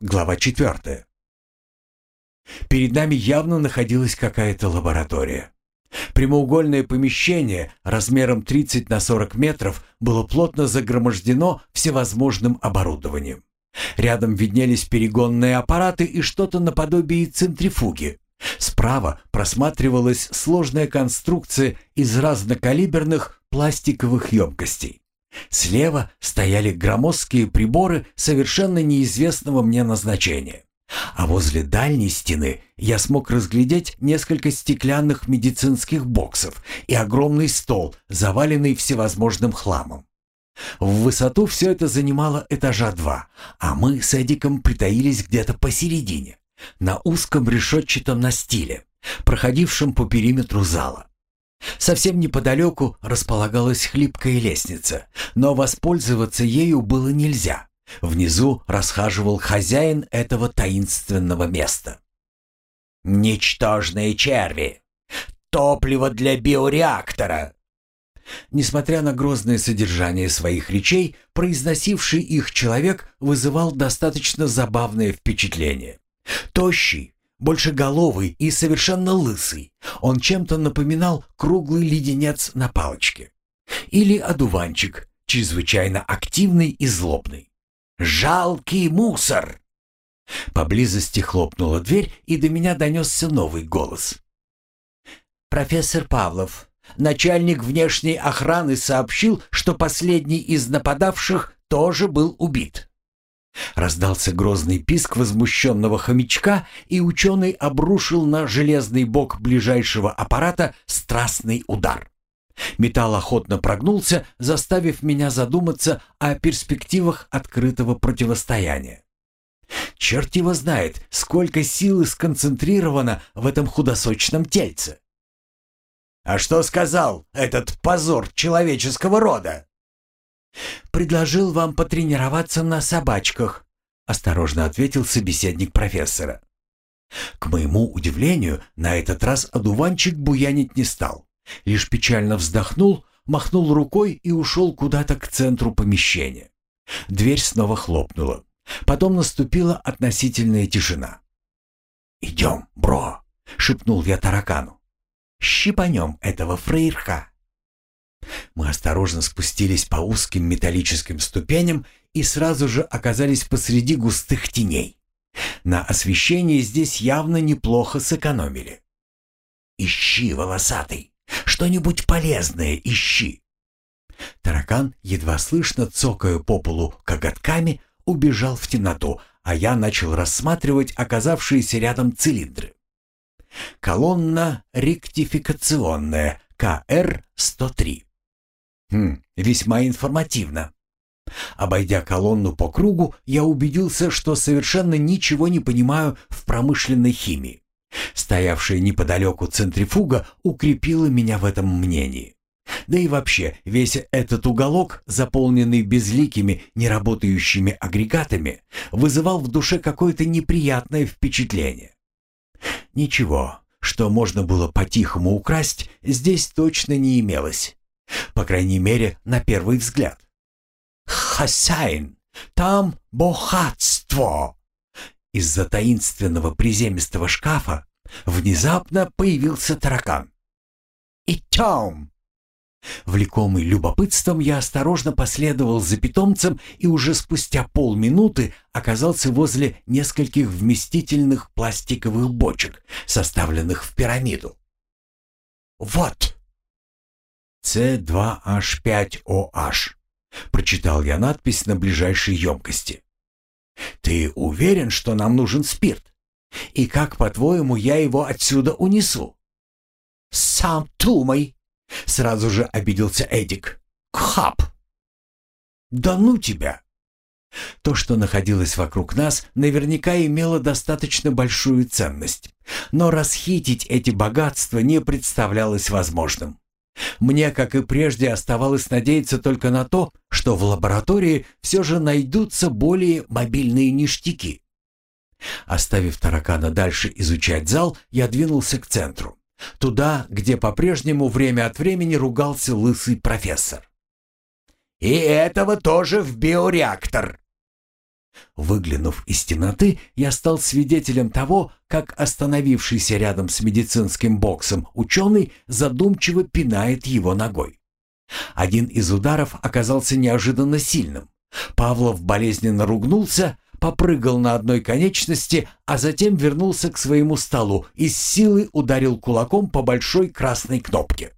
Глава 4. Перед нами явно находилась какая-то лаборатория. Прямоугольное помещение размером 30 на 40 метров было плотно загромождено всевозможным оборудованием. Рядом виднелись перегонные аппараты и что-то наподобие центрифуги. Справа просматривалась сложная конструкция из разнокалиберных пластиковых емкостей. Слева стояли громоздкие приборы совершенно неизвестного мне назначения. А возле дальней стены я смог разглядеть несколько стеклянных медицинских боксов и огромный стол, заваленный всевозможным хламом. В высоту все это занимало этажа два, а мы с Эдиком притаились где-то посередине, на узком решетчатом настиле, проходившем по периметру зала. Совсем неподалеку располагалась хлипкая лестница, но воспользоваться ею было нельзя. Внизу расхаживал хозяин этого таинственного места. «Ничтожные черви! Топливо для биореактора!» Несмотря на грозное содержание своих речей, произносивший их человек вызывал достаточно забавное впечатление. Тощий, большеголовый и совершенно лысый. Он чем-то напоминал круглый леденец на палочке. Или одуванчик, чрезвычайно активный и злобный. «Жалкий мусор!» Поблизости хлопнула дверь, и до меня донесся новый голос. «Профессор Павлов, начальник внешней охраны сообщил, что последний из нападавших тоже был убит». Раздался грозный писк возмущенного хомячка, и ученый обрушил на железный бок ближайшего аппарата страстный удар. Металл охотно прогнулся, заставив меня задуматься о перспективах открытого противостояния. Черт его знает, сколько силы сконцентрировано в этом худосочном тельце. «А что сказал этот позор человеческого рода?» «Предложил вам потренироваться на собачках», — осторожно ответил собеседник профессора. К моему удивлению, на этот раз одуванчик буянить не стал. Лишь печально вздохнул, махнул рукой и ушел куда-то к центру помещения. Дверь снова хлопнула. Потом наступила относительная тишина. «Идем, бро», — шепнул я таракану. «Щипанем этого фрейрха». Мы осторожно спустились по узким металлическим ступеням и сразу же оказались посреди густых теней. На освещении здесь явно неплохо сэкономили. «Ищи, волосатый! Что-нибудь полезное ищи!» Таракан, едва слышно цокая по полу коготками, убежал в темноту, а я начал рассматривать оказавшиеся рядом цилиндры. Колонна ректификационная КР-103. Хм, весьма информативно. Обойдя колонну по кругу, я убедился, что совершенно ничего не понимаю в промышленной химии. Стоявшая неподалеку центрифуга укрепила меня в этом мнении. Да и вообще, весь этот уголок, заполненный безликими, неработающими агрегатами, вызывал в душе какое-то неприятное впечатление. Ничего, что можно было по-тихому украсть, здесь точно не имелось. По крайней мере, на первый взгляд. «Хозяин, там богатство!» Из-за таинственного приземистого шкафа внезапно появился таракан. «Идем!» Влекомый любопытством, я осторожно последовал за питомцем и уже спустя полминуты оказался возле нескольких вместительных пластиковых бочек, составленных в пирамиду. «Вот!» С2H5OH. Прочитал я надпись на ближайшей емкости. Ты уверен, что нам нужен спирт? И как, по-твоему, я его отсюда унесу? Сам думай. Сразу же обиделся Эдик. Кхап. Да ну тебя. То, что находилось вокруг нас, наверняка имело достаточно большую ценность. Но расхитить эти богатства не представлялось возможным. Мне, как и прежде, оставалось надеяться только на то, что в лаборатории все же найдутся более мобильные ништяки. Оставив таракана дальше изучать зал, я двинулся к центру. Туда, где по-прежнему время от времени ругался лысый профессор. «И этого тоже в биореактор!» Выглянув из темноты, я стал свидетелем того, как остановившийся рядом с медицинским боксом ученый задумчиво пинает его ногой. Один из ударов оказался неожиданно сильным. Павлов болезненно ругнулся, попрыгал на одной конечности, а затем вернулся к своему столу и с силой ударил кулаком по большой красной кнопке.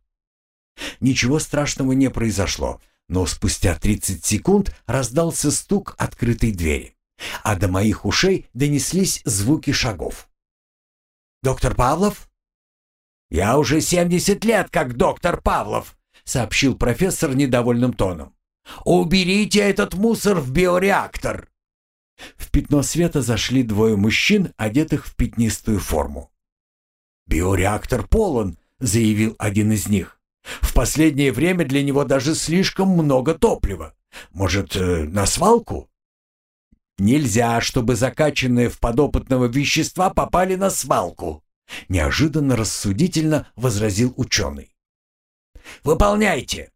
Ничего страшного не произошло, но спустя 30 секунд раздался стук открытой двери а до моих ушей донеслись звуки шагов. «Доктор Павлов?» «Я уже 70 лет как доктор Павлов», — сообщил профессор недовольным тоном. «Уберите этот мусор в биореактор!» В пятно света зашли двое мужчин, одетых в пятнистую форму. «Биореактор полон», — заявил один из них. «В последнее время для него даже слишком много топлива. Может, э, на свалку?» Нельзя, чтобы закачанные в подопытного вещества попали на свалку, неожиданно рассудительно возразил ученый. Выполняйте.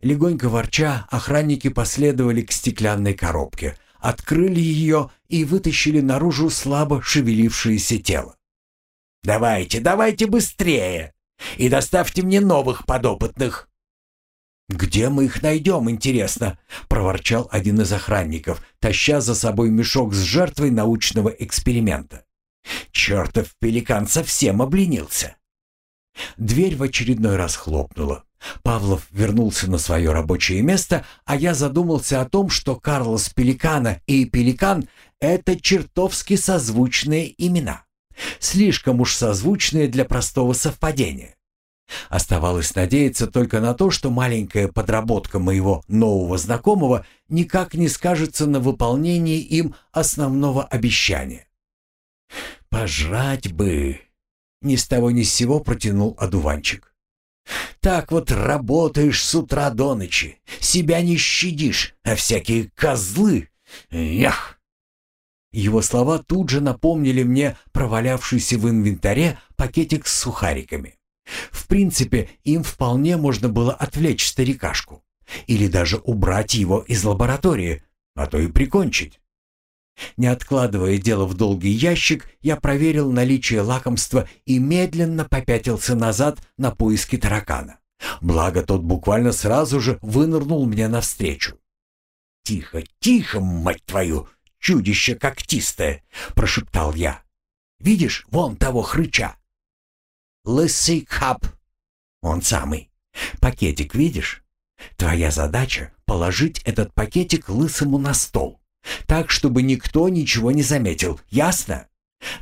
Легонько ворча, охранники последовали к стеклянной коробке, открыли ее и вытащили наружу слабо шевелившееся тело. «Давайте, давайте быстрее! И доставьте мне новых подопытных!» «Где мы их найдем, интересно?» — проворчал один из охранников, таща за собой мешок с жертвой научного эксперимента. «Чертов пеликан совсем обленился!» Дверь в очередной раз хлопнула. Павлов вернулся на свое рабочее место, а я задумался о том, что Карлос Пеликана и Пеликан — это чертовски созвучные имена. Слишком уж созвучные для простого совпадения. Оставалось надеяться только на то, что маленькая подработка моего нового знакомого никак не скажется на выполнении им основного обещания. «Пожрать бы!» — ни с того ни с сего протянул одуванчик. «Так вот работаешь с утра до ночи, себя не щадишь, а всякие козлы! Ях!» Его слова тут же напомнили мне провалявшийся в инвентаре пакетик с сухариками. В принципе, им вполне можно было отвлечь старикашку. Или даже убрать его из лаборатории, а то и прикончить. Не откладывая дело в долгий ящик, я проверил наличие лакомства и медленно попятился назад на поиски таракана. Благо, тот буквально сразу же вынырнул мне навстречу. «Тихо, тихо, мать твою, чудище когтистое!» — прошептал я. «Видишь, вон того хрыча? Лысый Хаб. Он самый. Пакетик видишь? Твоя задача — положить этот пакетик лысому на стол. Так, чтобы никто ничего не заметил. Ясно?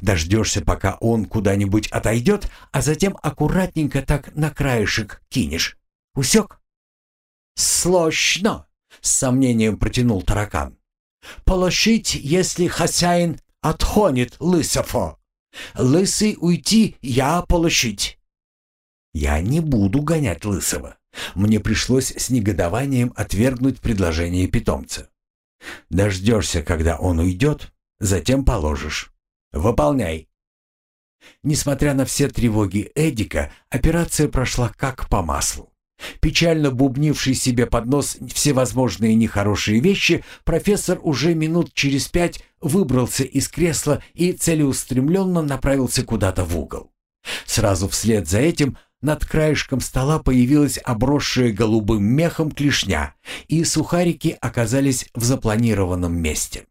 Дождешься, пока он куда-нибудь отойдет, а затем аккуратненько так на краешек кинешь. Усек? «Слощно!» — с сомнением протянул таракан. «Положить, если хозяин отхонит лысофо. Лысый уйти, я получить. Я не буду гонять лысого. Мне пришлось с негодованием отвергнуть предложение питомца. Дождешься, когда он уйдет, затем положишь. Выполняй. Несмотря на все тревоги Эдика, операция прошла как по маслу. Печально бубнивший себе под нос всевозможные нехорошие вещи, профессор уже минут через пять выбрался из кресла и целеустремленно направился куда-то в угол. Сразу вслед за этим над краешком стола появилась обросшая голубым мехом клешня, и сухарики оказались в запланированном месте.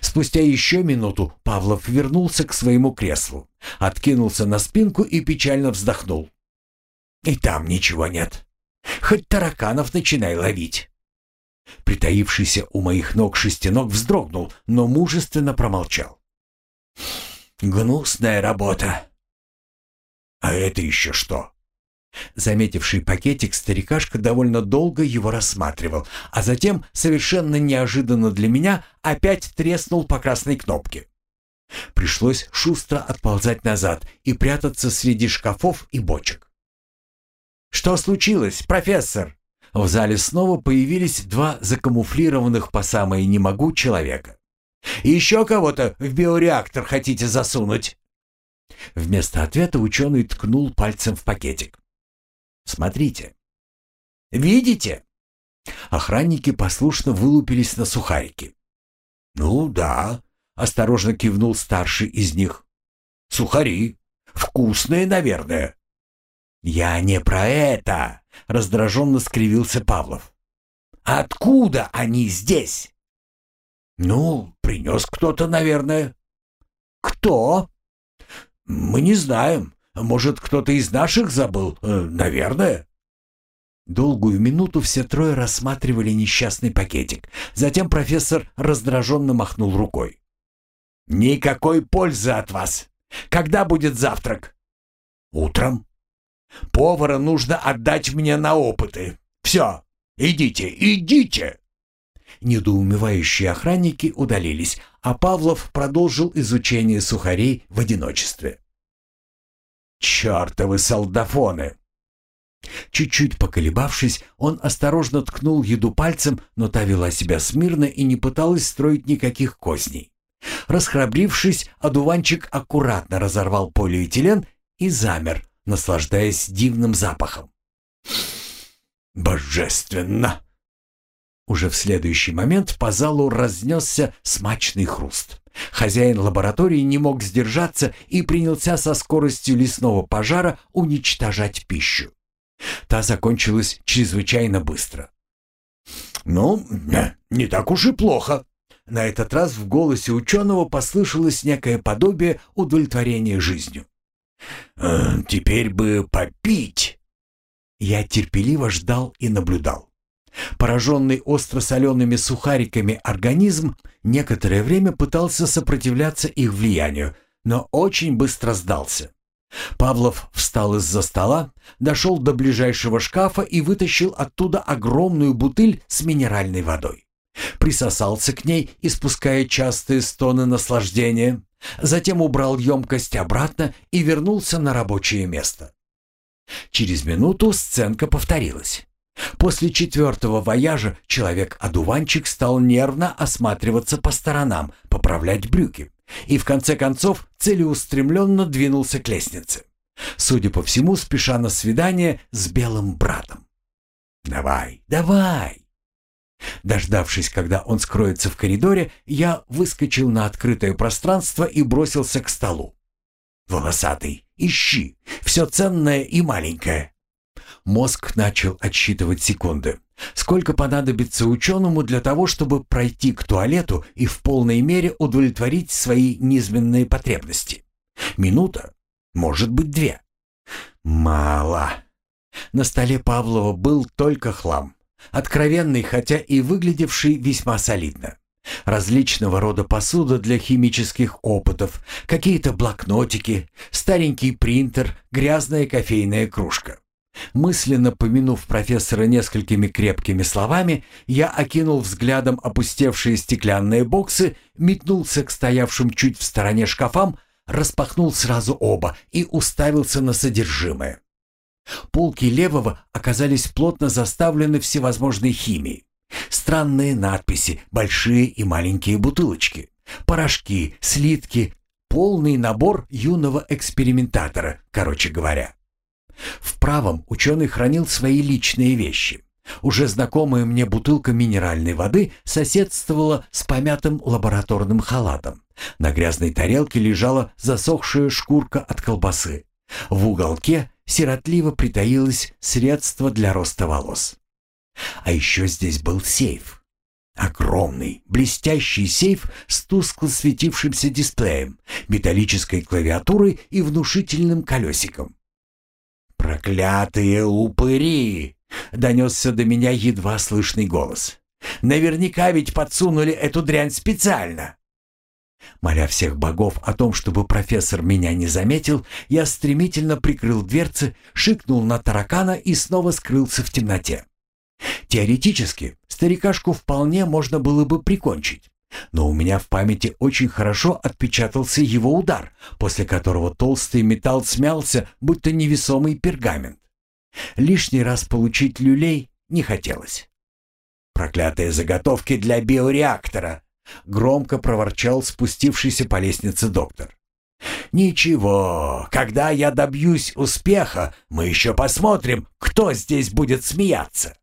Спустя еще минуту Павлов вернулся к своему креслу, откинулся на спинку и печально вздохнул. И там ничего нет. Хоть тараканов начинай ловить. Притаившийся у моих ног шестенок вздрогнул, но мужественно промолчал. «Гнусная работа!» «А это еще что?» Заметивший пакетик, старикашка довольно долго его рассматривал, а затем, совершенно неожиданно для меня, опять треснул по красной кнопке. Пришлось шустро отползать назад и прятаться среди шкафов и бочек. «Что случилось, профессор?» В зале снова появились два закамуфлированных по самое не могу человека. «Еще кого-то в биореактор хотите засунуть?» Вместо ответа ученый ткнул пальцем в пакетик. «Смотрите». «Видите?» Охранники послушно вылупились на сухарики. «Ну да», — осторожно кивнул старший из них. «Сухари. Вкусные, наверное». «Я не про это», — раздраженно скривился Павлов. «Откуда они здесь?» «Ну, принес кто-то, наверное». «Кто?» «Мы не знаем. Может, кто-то из наших забыл? Э, наверное». Долгую минуту все трое рассматривали несчастный пакетик. Затем профессор раздраженно махнул рукой. «Никакой пользы от вас. Когда будет завтрак?» «Утром. Повара нужно отдать мне на опыты. Все, идите, идите!» Недоумевающие охранники удалились, а Павлов продолжил изучение сухарей в одиночестве. «Чертовы солдафоны!» Чуть-чуть поколебавшись, он осторожно ткнул еду пальцем, но та вела себя смирно и не пыталась строить никаких козней. Расхрабрившись, одуванчик аккуратно разорвал полиэтилен и замер, наслаждаясь дивным запахом. «Божественно!» Уже в следующий момент по залу разнесся смачный хруст. Хозяин лаборатории не мог сдержаться и принялся со скоростью лесного пожара уничтожать пищу. Та закончилась чрезвычайно быстро. «Ну, не так уж и плохо». На этот раз в голосе ученого послышалось некое подобие удовлетворения жизнью. «Э, «Теперь бы попить». Я терпеливо ждал и наблюдал. Пораженный остро-солеными сухариками организм некоторое время пытался сопротивляться их влиянию, но очень быстро сдался. Павлов встал из-за стола, дошел до ближайшего шкафа и вытащил оттуда огромную бутыль с минеральной водой. Присосался к ней, испуская частые стоны наслаждения, затем убрал емкость обратно и вернулся на рабочее место. Через минуту сценка повторилась. После четвертого вояжа человек-одуванчик стал нервно осматриваться по сторонам, поправлять брюки и в конце концов целеустремленно двинулся к лестнице. Судя по всему, спеша на свидание с белым братом. «Давай, давай!» Дождавшись, когда он скроется в коридоре, я выскочил на открытое пространство и бросился к столу. «Волосатый, ищи! Все ценное и маленькое!» Мозг начал отсчитывать секунды. Сколько понадобится ученому для того, чтобы пройти к туалету и в полной мере удовлетворить свои низменные потребности? Минута? Может быть, две? Мало. На столе Павлова был только хлам. Откровенный, хотя и выглядевший весьма солидно. Различного рода посуда для химических опытов, какие-то блокнотики, старенький принтер, грязная кофейная кружка. Мысленно помянув профессора несколькими крепкими словами, я окинул взглядом опустевшие стеклянные боксы, метнулся к стоявшим чуть в стороне шкафам, распахнул сразу оба и уставился на содержимое. Полки левого оказались плотно заставлены всевозможной химией. Странные надписи, большие и маленькие бутылочки, порошки, слитки, полный набор юного экспериментатора, короче говоря. В правом ученый хранил свои личные вещи. Уже знакомая мне бутылка минеральной воды соседствовала с помятым лабораторным халатом. На грязной тарелке лежала засохшая шкурка от колбасы. В уголке сиротливо притаилось средство для роста волос. А еще здесь был сейф. Огромный, блестящий сейф с тускло светившимся дисплеем, металлической клавиатурой и внушительным колесиком. «Проклятые упыри!» — донесся до меня едва слышный голос. «Наверняка ведь подсунули эту дрянь специально!» Моля всех богов о том, чтобы профессор меня не заметил, я стремительно прикрыл дверцы, шикнул на таракана и снова скрылся в темноте. Теоретически, старикашку вполне можно было бы прикончить. Но у меня в памяти очень хорошо отпечатался его удар, после которого толстый металл смялся, будто невесомый пергамент. Лишний раз получить люлей не хотелось. «Проклятые заготовки для биореактора!» — громко проворчал спустившийся по лестнице доктор. «Ничего, когда я добьюсь успеха, мы еще посмотрим, кто здесь будет смеяться».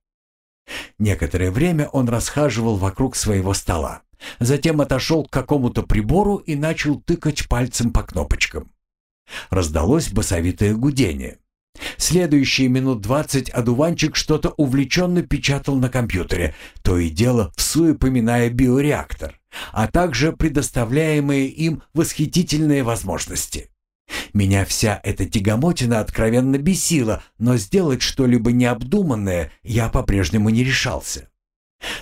Некоторое время он расхаживал вокруг своего стола, Затем отошел к какому-то прибору и начал тыкать пальцем по кнопочкам. Раздалось басовитое гудение. Следующие минут двадцать одуванчик что-то увлеченно печатал на компьютере, то и дело всуе поминая биореактор, а также предоставляемые им восхитительные возможности. Меня вся эта тягомотина откровенно бесила, но сделать что-либо необдуманное я по-прежнему не решался.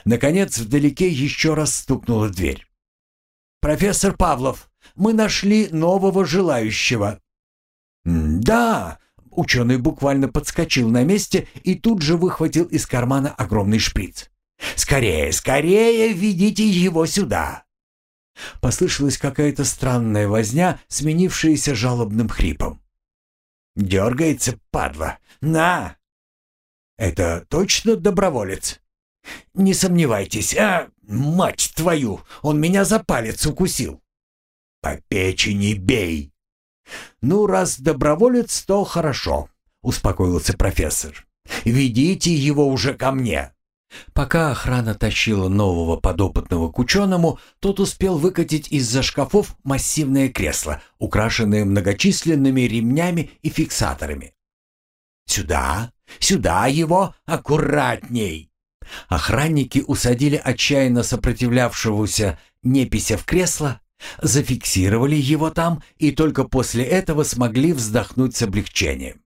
Наконец, вдалеке еще раз стукнула дверь. «Профессор Павлов, мы нашли нового желающего». «Да!» — ученый буквально подскочил на месте и тут же выхватил из кармана огромный шприц. «Скорее, скорее ведите его сюда!» Послышалась какая-то странная возня, сменившаяся жалобным хрипом. «Дергается, падла! На!» «Это точно доброволец?» «Не сомневайтесь, а, мать твою, он меня за палец укусил!» «По печени бей!» «Ну, раз доброволец, то хорошо», — успокоился профессор. «Ведите его уже ко мне!» Пока охрана тащила нового подопытного к ученому, тот успел выкатить из-за шкафов массивное кресло, украшенное многочисленными ремнями и фиксаторами. «Сюда! Сюда его! Аккуратней!» Охранники усадили отчаянно сопротивлявшегося непися в кресло, зафиксировали его там и только после этого смогли вздохнуть с облегчением.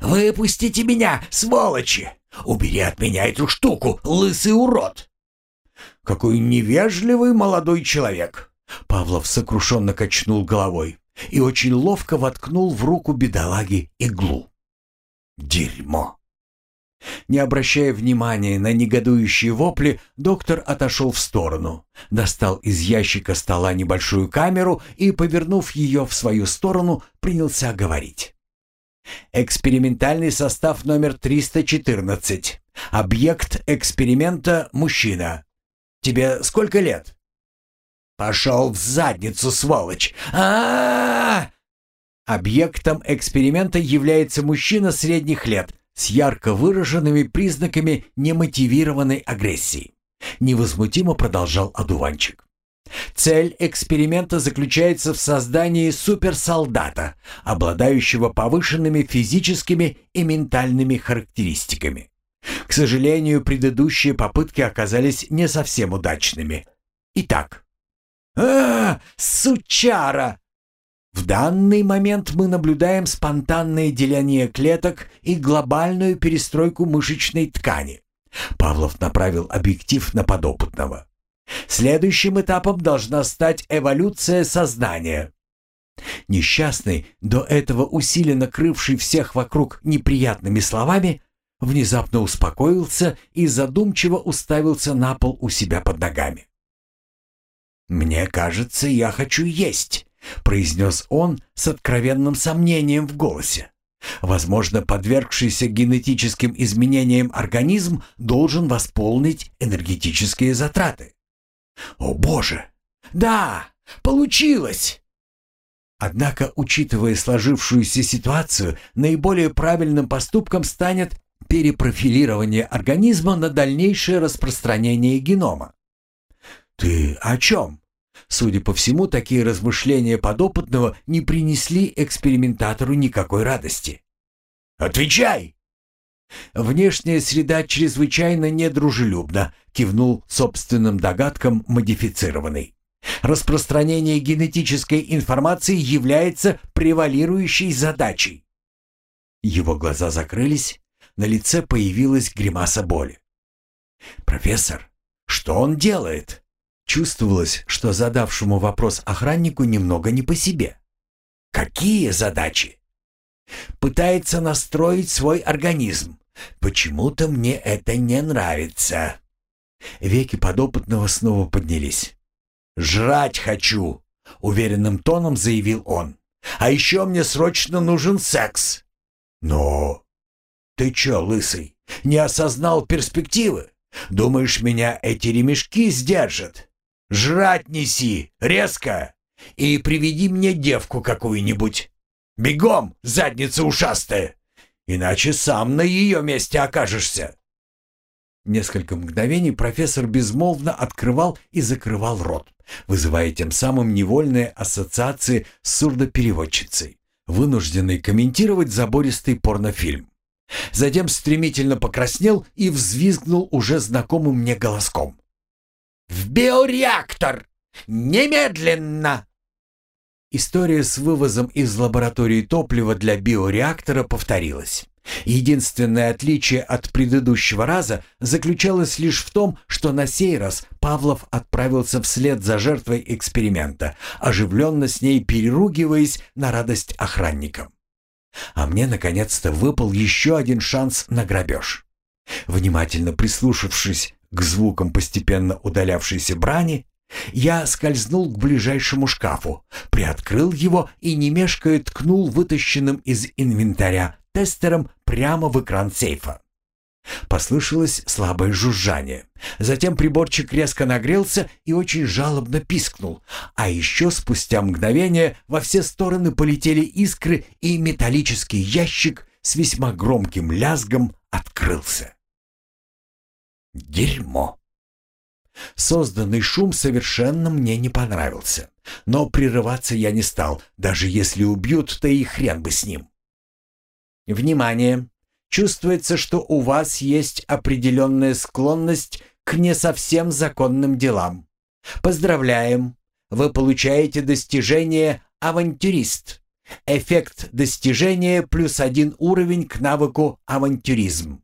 «Выпустите меня, сволочи! Убери от меня эту штуку, лысый урод!» «Какой невежливый молодой человек!» Павлов сокрушенно качнул головой и очень ловко воткнул в руку бедолаги иглу. «Дерьмо!» Не обращая внимания на негодующие вопли, доктор отошел в сторону, достал из ящика стола небольшую камеру и, повернув ее в свою сторону, принялся говорить. Экспериментальный состав номер 314. Объект эксперимента – мужчина. Тебе сколько лет? Пошел в задницу, сволочь! а, -а, Объектом эксперимента является мужчина средних лет с ярко выраженными признаками немотивированной агрессии. Невозмутимо продолжал одуванчик. Цель эксперимента заключается в создании суперсолдата, обладающего повышенными физическими и ментальными характеристиками. К сожалению, предыдущие попытки оказались не совсем удачными. Итак. «А, сучара!» В данный момент мы наблюдаем спонтанное деление клеток и глобальную перестройку мышечной ткани. Павлов направил объектив на подопытного. Следующим этапом должна стать эволюция сознания. Несчастный, до этого усиленно крывший всех вокруг неприятными словами, внезапно успокоился и задумчиво уставился на пол у себя под ногами. «Мне кажется, я хочу есть», — произнес он с откровенным сомнением в голосе. Возможно, подвергшийся генетическим изменениям организм должен восполнить энергетические затраты. О боже! Да! Получилось! Однако, учитывая сложившуюся ситуацию, наиболее правильным поступком станет перепрофилирование организма на дальнейшее распространение генома. «Ты о чем?» Судя по всему, такие размышления подопытного не принесли экспериментатору никакой радости. «Отвечай!» «Внешняя среда чрезвычайно недружелюбна», — кивнул собственным догадкам модифицированный. «Распространение генетической информации является превалирующей задачей». Его глаза закрылись, на лице появилась гримаса боли. «Профессор, что он делает?» Чувствовалось, что задавшему вопрос охраннику немного не по себе. «Какие задачи?» «Пытается настроить свой организм. Почему-то мне это не нравится». Веки подопытного снова поднялись. «Жрать хочу», — уверенным тоном заявил он. «А еще мне срочно нужен секс». «Но...» «Ты че, лысый, не осознал перспективы? Думаешь, меня эти ремешки сдержат? Жрать неси, резко, и приведи мне девку какую-нибудь. Бегом, задница ушастая, иначе сам на ее месте окажешься». Несколько мгновений профессор безмолвно открывал и закрывал рот, вызывая тем самым невольные ассоциации с сурдопереводчицей, вынужденной комментировать забористый порнофильм. Затем стремительно покраснел и взвизгнул уже знакомым мне голоском. «В биореактор! Немедленно!» История с вывозом из лаборатории топлива для биореактора повторилась. Единственное отличие от предыдущего раза заключалось лишь в том, что на сей раз Павлов отправился вслед за жертвой эксперимента, оживленно с ней переругиваясь на радость охранникам. А мне наконец-то выпал еще один шанс на грабеж. Внимательно прислушавшись к звукам постепенно удалявшейся брани, я скользнул к ближайшему шкафу, приоткрыл его и, не ткнул вытащенным из инвентаря тестером прямо в экран сейфа. Послышалось слабое жужжание. Затем приборчик резко нагрелся и очень жалобно пискнул. А еще спустя мгновение во все стороны полетели искры, и металлический ящик с весьма громким лязгом открылся. Дерьмо. Созданный шум совершенно мне не понравился. Но прерываться я не стал, даже если убьют, то и хрен бы с ним. Внимание! Чувствуется, что у вас есть определенная склонность к не совсем законным делам. Поздравляем! Вы получаете достижение «Авантюрист». Эффект достижения плюс один уровень к навыку «Авантюризм».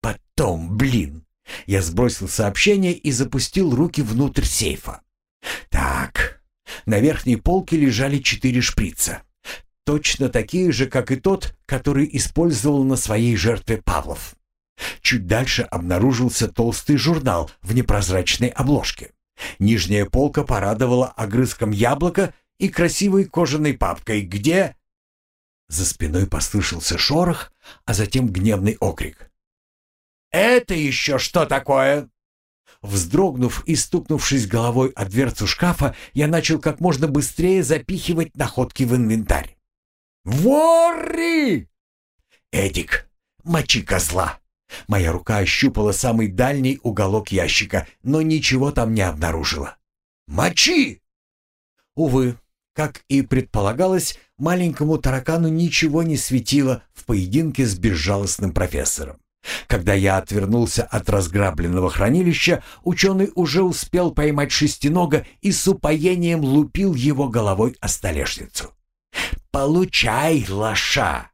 Потом, блин, я сбросил сообщение и запустил руки внутрь сейфа. Так, на верхней полке лежали четыре шприца. Точно такие же, как и тот, который использовал на своей жертве Павлов. Чуть дальше обнаружился толстый журнал в непрозрачной обложке. Нижняя полка порадовала огрызком яблока и красивой кожаной папкой, где... За спиной послышался шорох, а затем гневный окрик. «Это еще что такое?» Вздрогнув и стукнувшись головой о дверцу шкафа, я начал как можно быстрее запихивать находки в инвентарь. «Воры!» «Эдик, мочи козла!» Моя рука ощупала самый дальний уголок ящика, но ничего там не обнаружила. «Мочи!» Увы, как и предполагалось, маленькому таракану ничего не светило в поединке с безжалостным профессором. Когда я отвернулся от разграбленного хранилища, ученый уже успел поймать шестинога и с упоением лупил его головой о столешницу. «Получай, лоша!»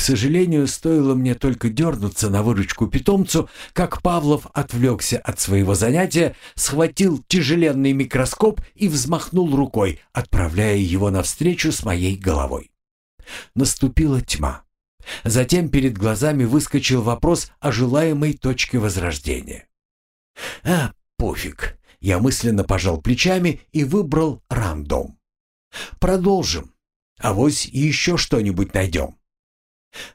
К сожалению, стоило мне только дернуться на выручку питомцу, как Павлов отвлекся от своего занятия, схватил тяжеленный микроскоп и взмахнул рукой, отправляя его навстречу с моей головой. Наступила тьма. Затем перед глазами выскочил вопрос о желаемой точке возрождения. «А, пофиг!» Я мысленно пожал плечами и выбрал рандом. «Продолжим. Авось еще что-нибудь найдем».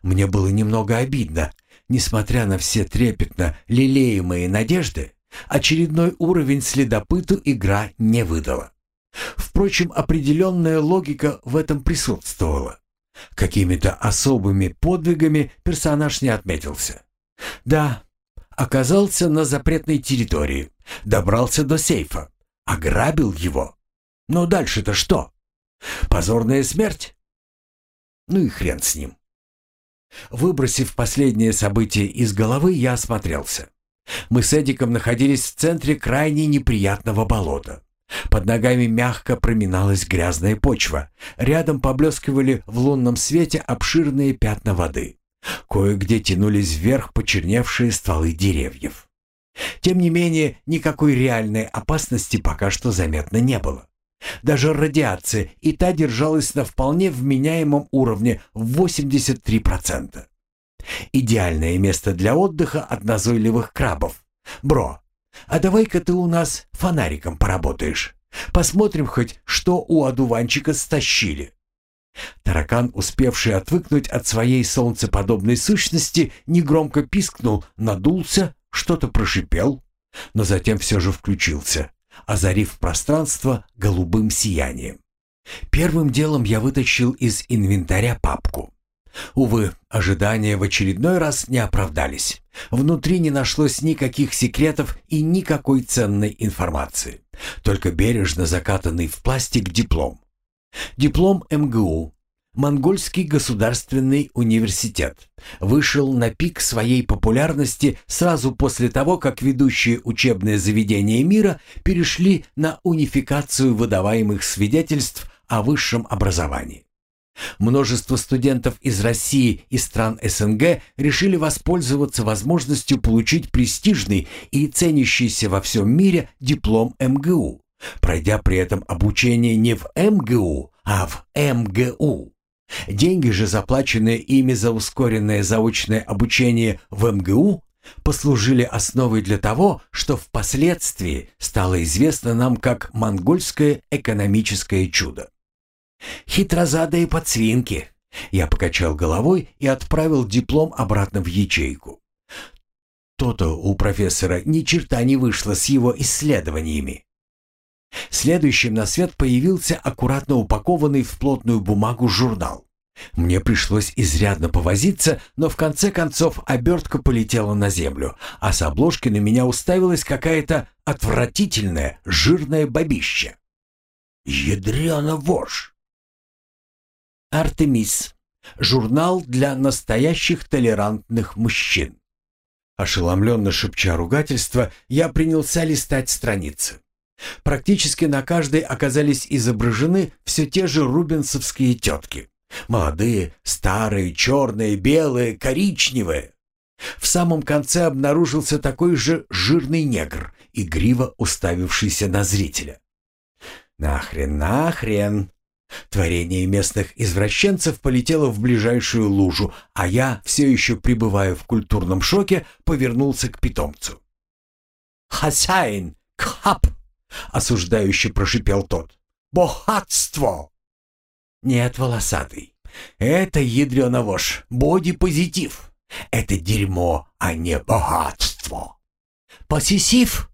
Мне было немного обидно. Несмотря на все трепетно лелеемые надежды, очередной уровень следопыту игра не выдала. Впрочем, определенная логика в этом присутствовала. Какими-то особыми подвигами персонаж не отметился. Да, оказался на запретной территории, добрался до сейфа, ограбил его. Но дальше-то что? Позорная смерть? Ну и хрен с ним. Выбросив последнее событие из головы, я осмотрелся. Мы с Эдиком находились в центре крайне неприятного болота. Под ногами мягко проминалась грязная почва. Рядом поблескивали в лунном свете обширные пятна воды. Кое-где тянулись вверх почерневшие стволы деревьев. Тем не менее, никакой реальной опасности пока что заметно не было. Даже радиация и та держалась на вполне вменяемом уровне в 83%. Идеальное место для отдыха от назойливых крабов. Бро, а давай-ка ты у нас фонариком поработаешь. Посмотрим хоть, что у одуванчика стащили». Таракан, успевший отвыкнуть от своей солнцеподобной сущности, негромко пискнул, надулся, что-то прошипел, но затем все же включился, озарив пространство голубым сиянием. Первым делом я вытащил из инвентаря папку. Увы, ожидания в очередной раз не оправдались. Внутри не нашлось никаких секретов и никакой ценной информации. Только бережно закатанный в пластик диплом. Диплом МГУ. Монгольский государственный университет. Вышел на пик своей популярности сразу после того, как ведущие учебные заведения мира перешли на унификацию выдаваемых свидетельств о высшем образовании. Множество студентов из России и стран СНГ решили воспользоваться возможностью получить престижный и ценящийся во всем мире диплом МГУ, пройдя при этом обучение не в МГУ, а в МГУ. Деньги же, заплаченные ими за ускоренное заочное обучение в МГУ, послужили основой для того, что впоследствии стало известно нам как «монгольское экономическое чудо». Хитрозадые подсвинки. Я покачал головой и отправил диплом обратно в ячейку. То-то у профессора ни черта не вышло с его исследованиями. Следующим на свет появился аккуратно упакованный в плотную бумагу журнал. Мне пришлось изрядно повозиться, но в конце концов обертка полетела на землю, а с обложки на меня уставилась какая-то отвратительная жирная бабища. Ядрена вошь! Артемис. Журнал для настоящих толерантных мужчин. Ошеломленно шепча ругательство, я принялся листать страницы. Практически на каждой оказались изображены все те же рубинсовские тетки. Молодые, старые, черные, белые, коричневые. В самом конце обнаружился такой же жирный негр, игриво уставившийся на зрителя. «Нахрен, нахрен!» Творение местных извращенцев полетело в ближайшую лужу, а я, все еще пребывая в культурном шоке, повернулся к питомцу. «Хозяин! Кхап!» — осуждающе прошипел тот. «Богатство!» «Нет, волосатый, это ядрёна вошь, боди-позитив. Это дерьмо, а не богатство. Посесив?»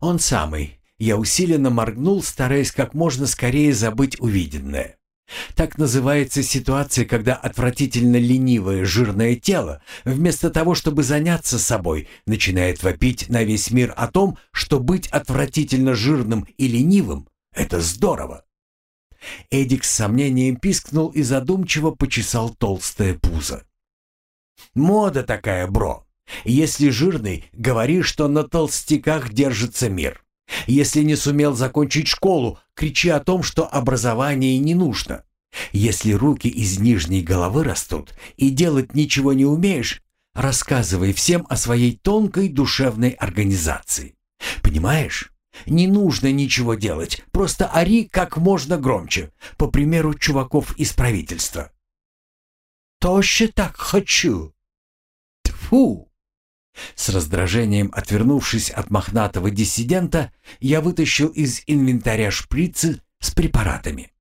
«Он самый, я усиленно моргнул, стараясь как можно скорее забыть увиденное. Так называется ситуация, когда отвратительно ленивое жирное тело, вместо того, чтобы заняться собой, начинает вопить на весь мир о том, что быть отвратительно жирным и ленивым — это здорово. Эдик с сомнением пискнул и задумчиво почесал толстое пузо. «Мода такая, бро. Если жирный, говори, что на толстяках держится мир. Если не сумел закончить школу, кричи о том, что образование не нужно. Если руки из нижней головы растут и делать ничего не умеешь, рассказывай всем о своей тонкой душевной организации. Понимаешь? Не нужно ничего делать, просто ори как можно громче, по примеру чуваков из правительства. «Тоще так хочу!» Тфу! С раздражением отвернувшись от мохнатого диссидента, я вытащил из инвентаря шприцы с препаратами.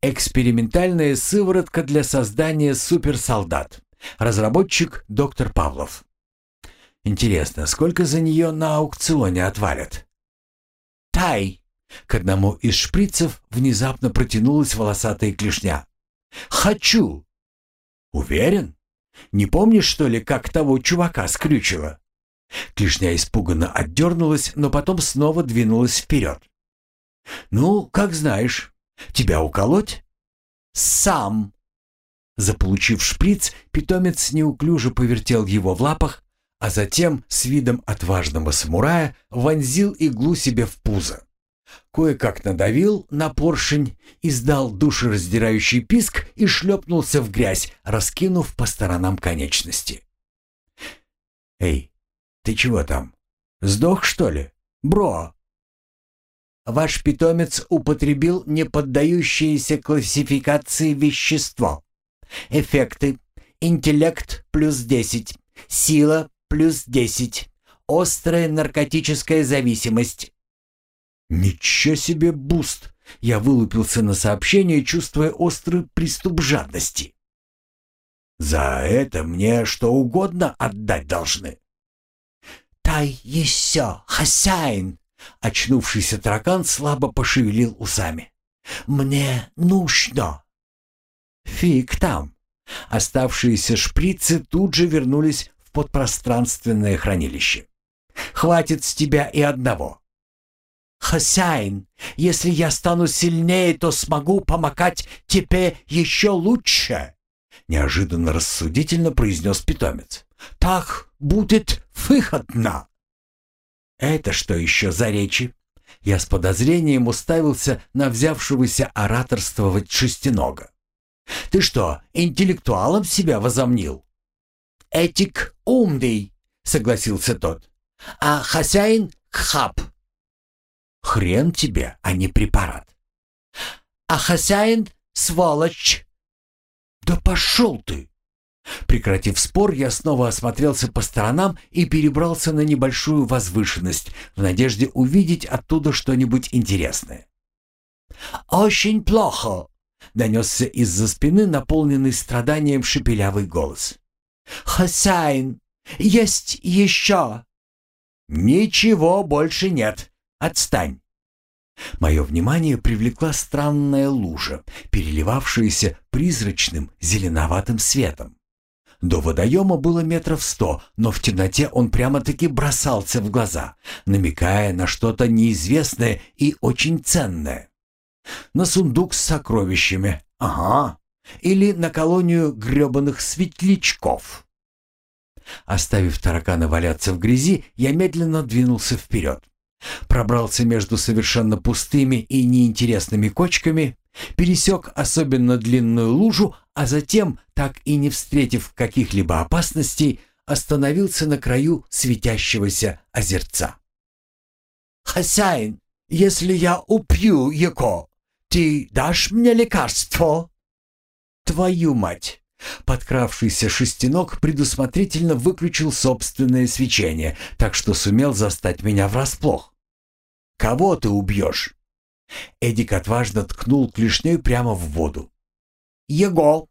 Экспериментальная сыворотка для создания суперсолдат. Разработчик доктор Павлов. Интересно, сколько за нее на аукционе отвалят? Тай! К одному из шприцев внезапно протянулась волосатая клешня. «Хочу!» «Уверен?» Не помнишь, что ли, как того чувака скрючило?» Клешня испуганно отдернулась, но потом снова двинулась вперед. «Ну, как знаешь. Тебя уколоть?» «Сам!» Заполучив шприц, питомец неуклюже повертел его в лапах, а затем с видом отважного самурая вонзил иглу себе в пузо. Кое-как надавил на поршень, издал душераздирающий писк и шлепнулся в грязь, раскинув по сторонам конечности. «Эй, ты чего там? Сдох, что ли? Бро!» Ваш питомец употребил неподдающееся классификации вещество. Эффекты. Интеллект плюс 10. Сила плюс 10. Острая наркотическая зависимость. «Ничего себе буст!» Я вылупился на сообщение, чувствуя острый приступ жадности. «За это мне что угодно отдать должны». «Дай еще, хозяин!» Очнувшийся таракан слабо пошевелил усами. «Мне нужно!» «Фиг там! Оставшиеся шприцы тут же вернулись в подпространственное хранилище. «Хватит с тебя и одного». «Хозяин, если я стану сильнее, то смогу помогать тебе еще лучше», неожиданно рассудительно произнес питомец. «Так будет выходно». «Это что еще за речи?» Я с подозрением уставился на взявшегося ораторствовать шестинога. «Ты что, интеллектуалом себя возомнил?» «Этик умный», — согласился тот. «А хозяин — хап». «Хрен тебе, а не препарат». «А хозяин — сволочь». «Да пошел ты!» Прекратив спор, я снова осмотрелся по сторонам и перебрался на небольшую возвышенность в надежде увидеть оттуда что-нибудь интересное. «Очень плохо!» — донесся из-за спины наполненный страданием шепелявый голос. «Хозяин, есть еще!» «Ничего больше нет. Отстань!» Мое внимание привлекла странная лужа, переливавшаяся призрачным зеленоватым светом. До водоема было метров сто, но в темноте он прямо-таки бросался в глаза, намекая на что-то неизвестное и очень ценное. На сундук с сокровищами, ага, или на колонию гребаных светлячков. Оставив таракана валяться в грязи, я медленно двинулся вперед. Пробрался между совершенно пустыми и неинтересными кочками, пересек особенно длинную лужу, а затем, так и не встретив каких-либо опасностей, остановился на краю светящегося озерца. «Хозяин, если я упью его, ты дашь мне лекарство?» «Твою мать!» Подкравшийся шестенок предусмотрительно выключил собственное свечение, так что сумел застать меня врасплох. «Кого ты убьешь?» Эдик отважно ткнул клешней прямо в воду. «Его!»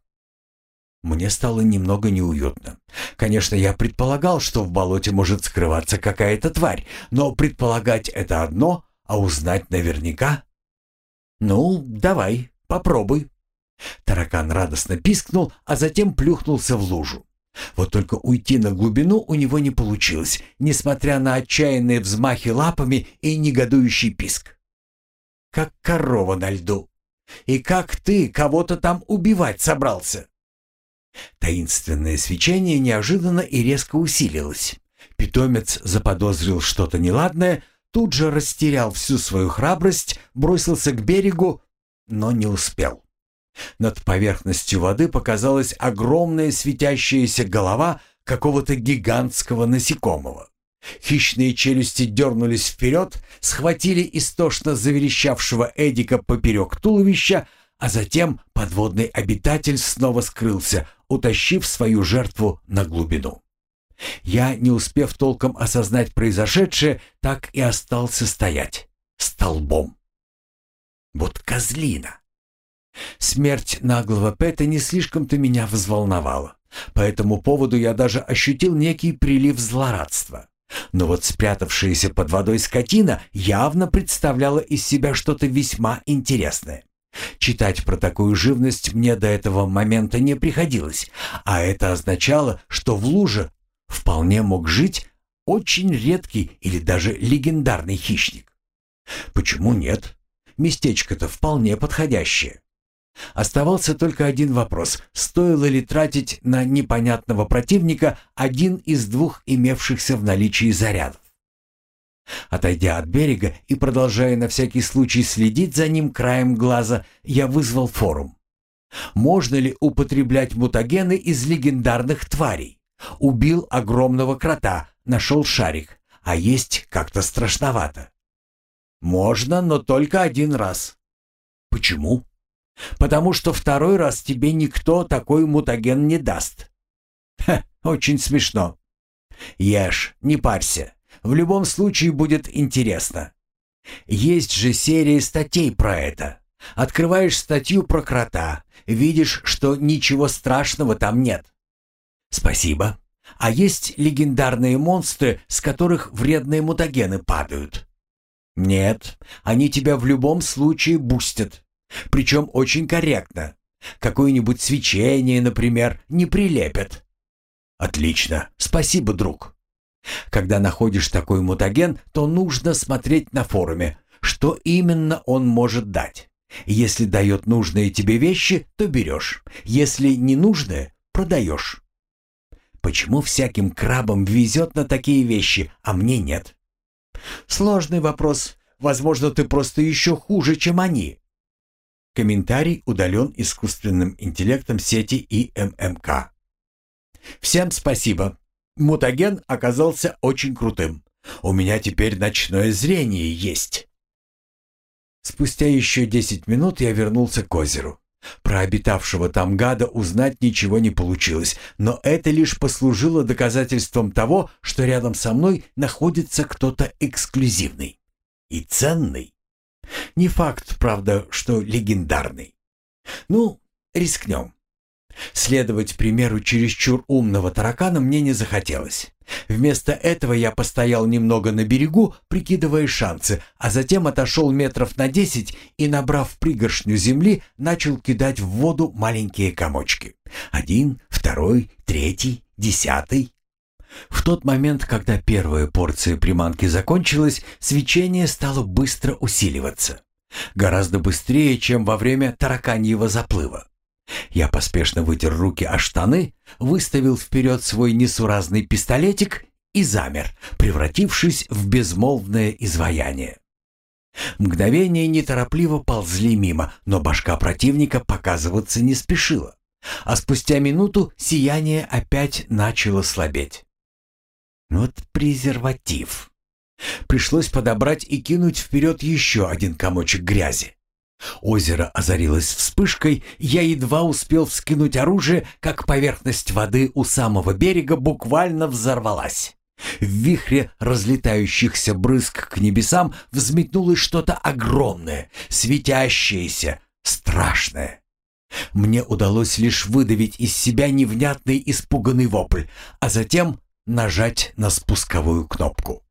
Мне стало немного неуютно. Конечно, я предполагал, что в болоте может скрываться какая-то тварь, но предполагать это одно, а узнать наверняка... «Ну, давай, попробуй». Таракан радостно пискнул, а затем плюхнулся в лужу. Вот только уйти на глубину у него не получилось, несмотря на отчаянные взмахи лапами и негодующий писк. Как корова на льду. И как ты кого-то там убивать собрался? Таинственное свечение неожиданно и резко усилилось. Питомец заподозрил что-то неладное, тут же растерял всю свою храбрость, бросился к берегу, но не успел. Над поверхностью воды показалась огромная светящаяся голова какого-то гигантского насекомого. Хищные челюсти дернулись вперед, схватили истошно заверещавшего Эдика поперек туловища, а затем подводный обитатель снова скрылся, утащив свою жертву на глубину. Я, не успев толком осознать произошедшее, так и остался стоять столбом. Вот козлина! Смерть наглого Пэта не слишком-то меня взволновала. По этому поводу я даже ощутил некий прилив злорадства. Но вот спрятавшаяся под водой скотина явно представляла из себя что-то весьма интересное. Читать про такую живность мне до этого момента не приходилось, а это означало, что в луже вполне мог жить очень редкий или даже легендарный хищник. Почему нет? Местечко-то вполне подходящее. Оставался только один вопрос. Стоило ли тратить на непонятного противника один из двух имевшихся в наличии зарядов? Отойдя от берега и продолжая на всякий случай следить за ним краем глаза, я вызвал форум. Можно ли употреблять мутагены из легендарных тварей? Убил огромного крота, нашел шарик, а есть как-то страшновато. Можно, но только один раз. Почему? Потому что второй раз тебе никто такой мутаген не даст. Ха, очень смешно. Ешь, не парься. В любом случае будет интересно. Есть же серия статей про это. Открываешь статью про крота, видишь, что ничего страшного там нет. Спасибо. А есть легендарные монстры, с которых вредные мутагены падают? Нет, они тебя в любом случае бустят. Причем очень корректно. Какое-нибудь свечение, например, не прилепят. Отлично. Спасибо, друг. Когда находишь такой мутаген, то нужно смотреть на форуме, что именно он может дать. Если дает нужные тебе вещи, то берешь. Если не нужные, продаешь. Почему всяким крабам везет на такие вещи, а мне нет? Сложный вопрос. Возможно, ты просто еще хуже, чем они. Комментарий удален искусственным интеллектом сети ИММК. Всем спасибо. Мутаген оказался очень крутым. У меня теперь ночное зрение есть. Спустя еще десять минут я вернулся к озеру. Про обитавшего там гада узнать ничего не получилось, но это лишь послужило доказательством того, что рядом со мной находится кто-то эксклюзивный и ценный. Не факт, правда, что легендарный. Ну, рискнем. Следовать примеру чересчур умного таракана мне не захотелось. Вместо этого я постоял немного на берегу, прикидывая шансы, а затем отошел метров на десять и, набрав пригоршню земли, начал кидать в воду маленькие комочки. Один, второй, третий, десятый. В тот момент, когда первая порция приманки закончилась, свечение стало быстро усиливаться. Гораздо быстрее, чем во время тараканьего заплыва. Я поспешно вытер руки о штаны, выставил вперед свой несуразный пистолетик и замер, превратившись в безмолвное изваяние. Мгновения неторопливо ползли мимо, но башка противника показываться не спешила. А спустя минуту сияние опять начало слабеть. Вот презерватив. Пришлось подобрать и кинуть вперед еще один комочек грязи. Озеро озарилось вспышкой, я едва успел вскинуть оружие, как поверхность воды у самого берега буквально взорвалась. В вихре разлетающихся брызг к небесам взметнулось что-то огромное, светящееся, страшное. Мне удалось лишь выдавить из себя невнятный испуганный вопль, а затем нажать на спусковую кнопку.